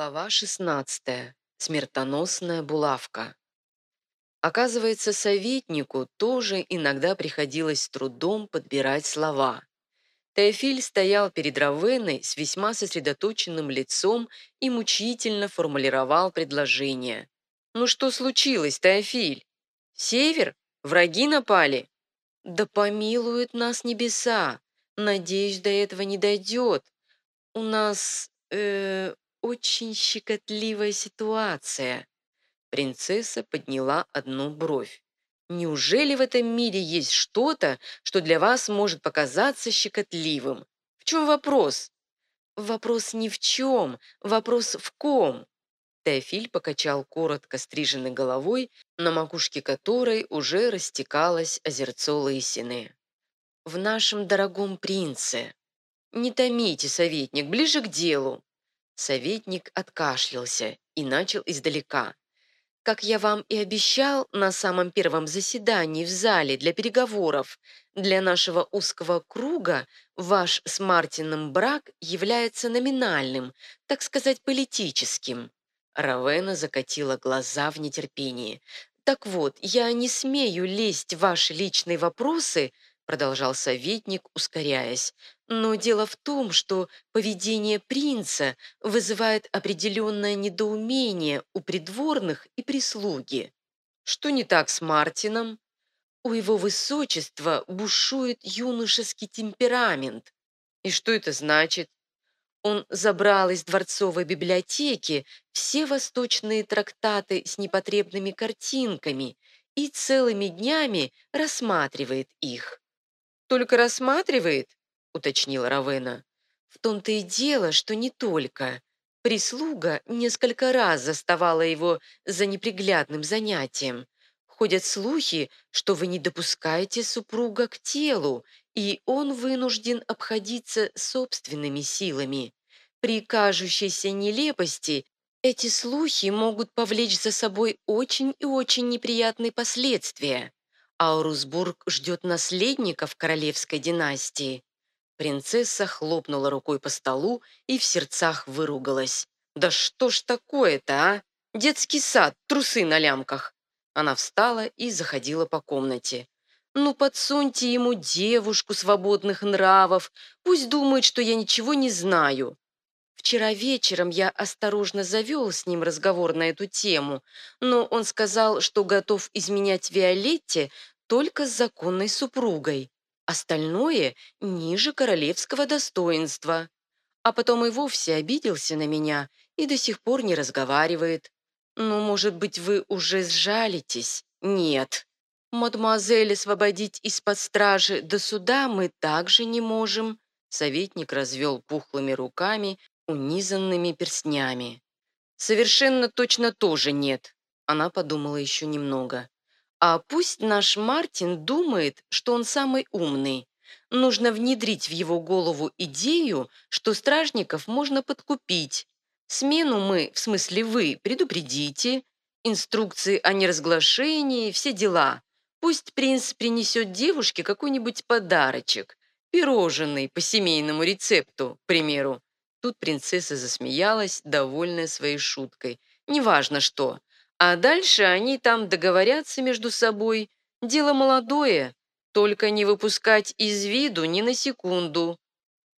Глава 16. Смертоносная булавка. Оказывается, советнику тоже иногда приходилось с трудом подбирать слова. Теофиль стоял перед Равеной с весьма сосредоточенным лицом и мучительно формулировал предложение. «Ну что случилось, Теофиль? Север? Враги напали?» «Да помилуют нас небеса! Надеюсь, до этого не дойдет. У нас... Э, очень щекотливая ситуация». Принцесса подняла одну бровь. «Неужели в этом мире есть что-то, что для вас может показаться щекотливым? В чем вопрос?» «Вопрос ни в чем, вопрос в ком». Теофиль покачал коротко стриженной головой, на макушке которой уже растекалось озерцо лысины. «В нашем дорогом принце. Не томите, советник, ближе к делу. Советник откашлялся и начал издалека. «Как я вам и обещал на самом первом заседании в зале для переговоров, для нашего узкого круга ваш с Мартином брак является номинальным, так сказать, политическим». Равена закатила глаза в нетерпении. «Так вот, я не смею лезть в ваши личные вопросы, продолжал советник, ускоряясь. Но дело в том, что поведение принца вызывает определенное недоумение у придворных и прислуги. Что не так с Мартином? У его высочества бушует юношеский темперамент. И что это значит? Он забрал из дворцовой библиотеки все восточные трактаты с непотребными картинками и целыми днями рассматривает их. «Только рассматривает?» — уточнила Равена. «В том-то и дело, что не только. Прислуга несколько раз заставала его за неприглядным занятием. Ходят слухи, что вы не допускаете супруга к телу, и он вынужден обходиться собственными силами. При кажущейся нелепости эти слухи могут повлечь за собой очень и очень неприятные последствия. Аурусбург ждет наследника в королевской династии. Принцесса хлопнула рукой по столу и в сердцах выругалась. «Да что ж такое-то, а? Детский сад, трусы на лямках!» Она встала и заходила по комнате. «Ну, подсуньте ему девушку свободных нравов, пусть думает, что я ничего не знаю». Вчера вечером я осторожно завел с ним разговор на эту тему, но он сказал, что готов изменять Виолетте только с законной супругой. Остальное ниже королевского достоинства. А потом и вовсе обиделся на меня и до сих пор не разговаривает. Ну, может быть, вы уже сжалитесь? Нет. Мадемуазель освободить из-под стражи до суда мы также не можем. Советник развел пухлыми руками, унизанными перстнями. «Совершенно точно тоже нет», — она подумала еще немного. А пусть наш Мартин думает, что он самый умный. Нужно внедрить в его голову идею, что стражников можно подкупить. Смену мы, в смысле вы, предупредите. Инструкции о неразглашении, все дела. Пусть принц принесет девушке какой-нибудь подарочек. Пирожный по семейному рецепту, к примеру. Тут принцесса засмеялась, довольная своей шуткой. Неважно что. А дальше они там договорятся между собой. Дело молодое, только не выпускать из виду ни на секунду.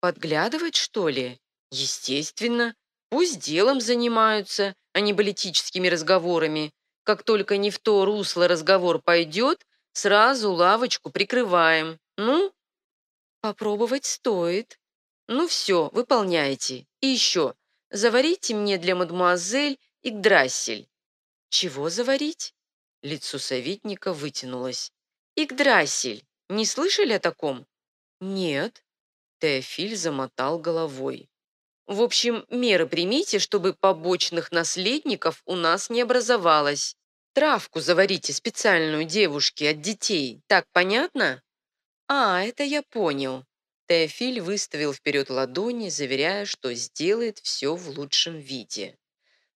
Подглядывать, что ли? Естественно. Пусть делом занимаются, а не политическими разговорами. Как только не в то русло разговор пойдет, сразу лавочку прикрываем. Ну? Попробовать стоит. Ну все, выполняйте. И еще, заварите мне для мадемуазель Игдрассель. «Чего заварить?» Лицо советника вытянулось. «Игдрасиль, не слышали о таком?» «Нет». Теофиль замотал головой. «В общем, меры примите, чтобы побочных наследников у нас не образовалось. Травку заварите специальную девушке от детей, так понятно?» «А, это я понял». Теофиль выставил вперед ладони, заверяя, что сделает все в лучшем виде.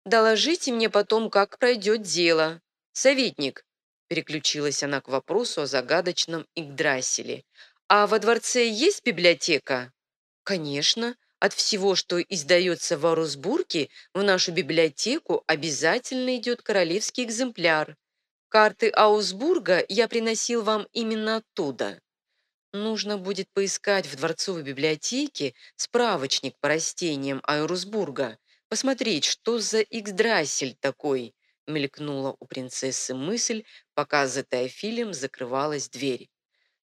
Доложите мне потом, как пройдет дело. Советник, переключилась она к вопросу о загадочном Игдрасиле. А во дворце есть библиотека? Конечно. От всего, что издается в Арусбурге, в нашу библиотеку обязательно идет королевский экземпляр. Карты Аусбурга я приносил вам именно оттуда. Нужно будет поискать в дворцовой библиотеке справочник по растениям Айрусбурга, посмотреть, что за Иксдрассель такой, мелькнула у принцессы мысль, пока за Теофилем закрывалась дверь.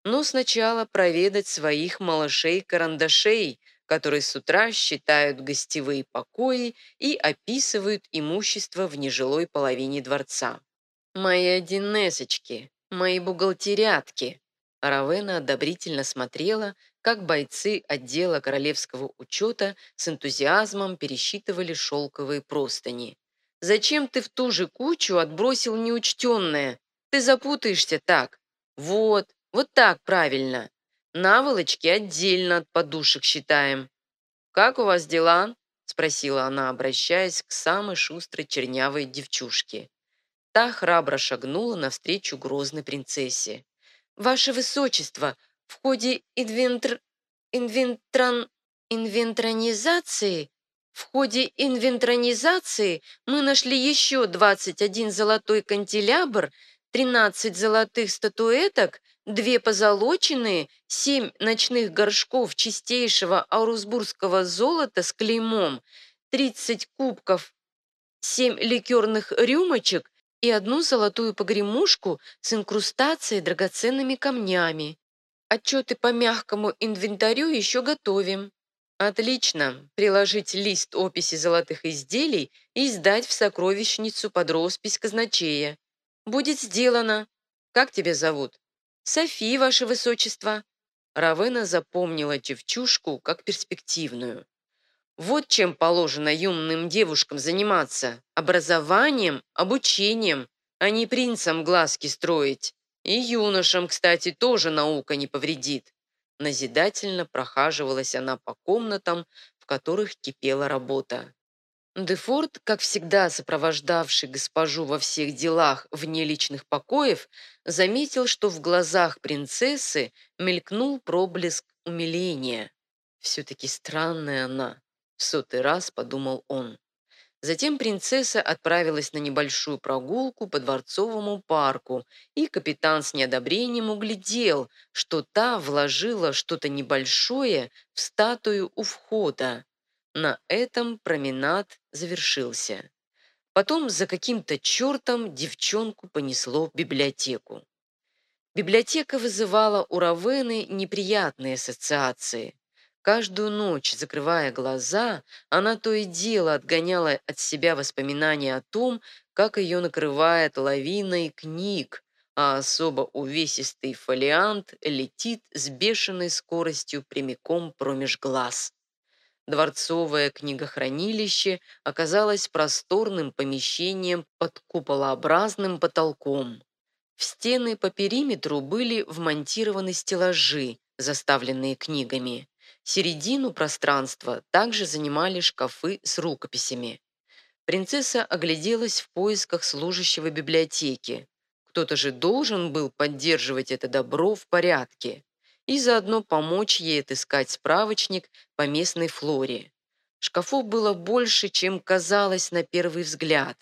Но сначала проведать своих малышей-карандашей, которые с утра считают гостевые покои и описывают имущество в нежилой половине дворца. «Мои одинесочки, мои бухгалтерятки!» Равена одобрительно смотрела, как бойцы отдела королевского учета с энтузиазмом пересчитывали шелковые простыни. «Зачем ты в ту же кучу отбросил неучтенное? Ты запутаешься так. Вот, вот так правильно. Наволочки отдельно от подушек считаем. «Как у вас дела?» – спросила она, обращаясь к самой шустрой чернявой девчушке. Та храбро шагнула навстречу грозной принцессе. «Ваше Высочество, в ходе инвентр... инвентран... инвентронизации в ходе инвентронизации мы нашли еще 21 золотой канделябр, 13 золотых статуэток две позолоченные, семь ночных горшков чистейшего аурусбургского золота с клеймом, 30 кубков, семь ликерных рюмочек и одну золотую погремушку с инкрустацией драгоценными камнями. Отчеты по мягкому инвентарю еще готовим. Отлично. Приложить лист описи золотых изделий и сдать в сокровищницу под роспись казначея. Будет сделано. Как тебя зовут? «Софи, ваше высочество!» Равена запомнила девчушку как перспективную. Вот чем положено юным девушкам заниматься. Образованием, обучением, а не принцам глазки строить. И юношам, кстати, тоже наука не повредит. Назидательно прохаживалась она по комнатам, в которых кипела работа. Дефорт, как всегда сопровождавший госпожу во всех делах вне личных покоев, заметил, что в глазах принцессы мелькнул проблеск умиления. «Все-таки странная она», — в сотый раз подумал он. Затем принцесса отправилась на небольшую прогулку по дворцовому парку, и капитан с неодобрением углядел, что та вложила что-то небольшое в статую у входа. На этом променад завершился. Потом за каким-то чертом девчонку понесло в библиотеку. Библиотека вызывала у Равены неприятные ассоциации. Каждую ночь, закрывая глаза, она то и дело отгоняла от себя воспоминания о том, как ее накрывает лавиной книг, а особо увесистый фолиант летит с бешеной скоростью прямиком промеж глаз. Дворцовое книгохранилище оказалось просторным помещением под куполообразным потолком. В стены по периметру были вмонтированы стеллажи, заставленные книгами. Середину пространства также занимали шкафы с рукописями. Принцесса огляделась в поисках служащего библиотеки. Кто-то же должен был поддерживать это добро в порядке и заодно помочь ей отыскать справочник по местной флоре. Шкафов было больше, чем казалось на первый взгляд.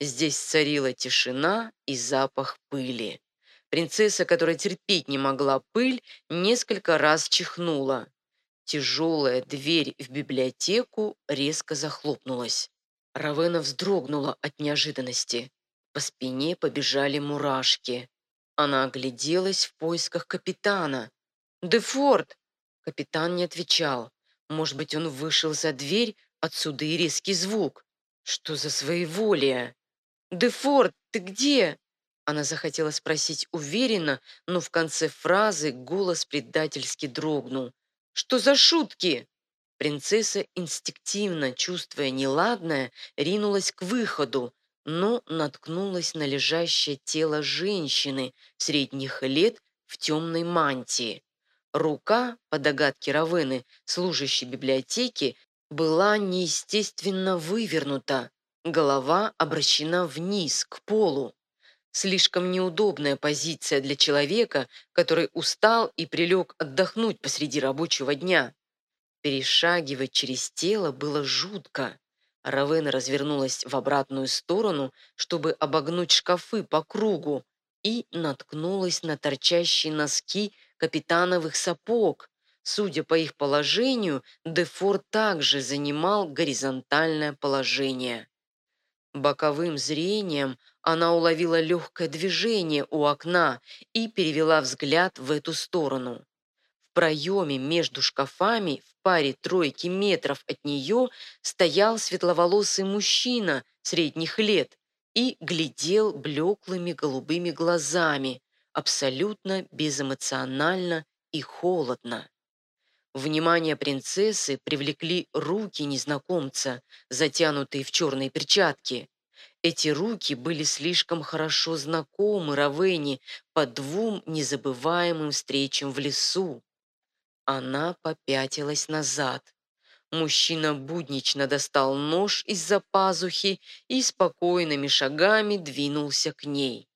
Здесь царила тишина и запах пыли. Принцесса, которая терпеть не могла пыль, несколько раз чихнула. Тяжелая дверь в библиотеку резко захлопнулась. Равена вздрогнула от неожиданности. По спине побежали мурашки. Она огляделась в поисках капитана, «Дефорт!» Капитан не отвечал. Может быть, он вышел за дверь, отсюда и резкий звук. Что за своеволие? «Дефорт, ты где?» Она захотела спросить уверенно, но в конце фразы голос предательски дрогнул. «Что за шутки?» Принцесса, инстинктивно чувствуя неладное, ринулась к выходу, но наткнулась на лежащее тело женщины средних лет в темной мантии. Рука, по догадке Равены, служащей библиотеки, была неестественно вывернута, голова обращена вниз, к полу. Слишком неудобная позиция для человека, который устал и прилег отдохнуть посреди рабочего дня. Перешагивать через тело было жутко. Равена развернулась в обратную сторону, чтобы обогнуть шкафы по кругу, и наткнулась на торчащие носки капитановых сапог. Судя по их положению, Дефор также занимал горизонтальное положение. Боковым зрением она уловила легкое движение у окна и перевела взгляд в эту сторону. В проеме между шкафами в паре тройки метров от нее стоял светловолосый мужчина средних лет и глядел блеклыми голубыми глазами, абсолютно безэмоционально и холодно. Внимание принцессы привлекли руки незнакомца, затянутые в черные перчатки. Эти руки были слишком хорошо знакомы Равене по двум незабываемым встречам в лесу. Она попятилась назад. Мужчина буднично достал нож из-за пазухи и спокойными шагами двинулся к ней.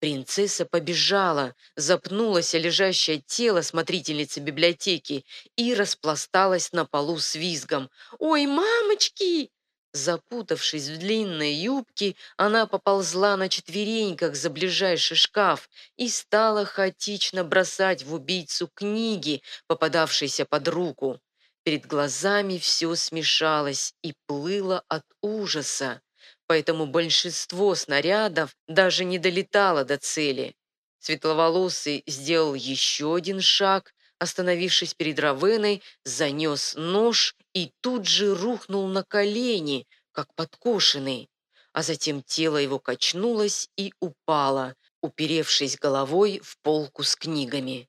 Принцесса побежала, запнулась о лежащее тело смотрительницы библиотеки и распласталась на полу с визгом. «Ой, мамочки!» Запутавшись в длинной юбке, она поползла на четвереньках за ближайший шкаф и стала хаотично бросать в убийцу книги, попадавшиеся под руку. Перед глазами все смешалось и плыло от ужаса поэтому большинство снарядов даже не долетало до цели. Светловолосый сделал еще один шаг, остановившись перед Равеной, занес нож и тут же рухнул на колени, как подкошенный. А затем тело его качнулось и упало, уперевшись головой в полку с книгами.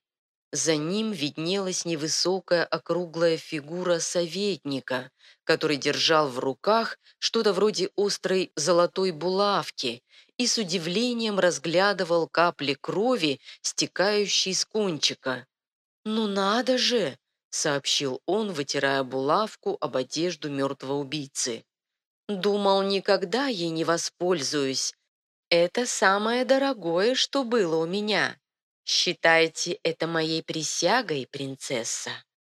За ним виднелась невысокая округлая фигура советника, который держал в руках что-то вроде острой золотой булавки и с удивлением разглядывал капли крови, стекающие с кончика. «Ну надо же!» — сообщил он, вытирая булавку об одежду мертвого убийцы. «Думал, никогда ей не воспользуюсь. Это самое дорогое, что было у меня». Считайте это моей присягой, принцесса.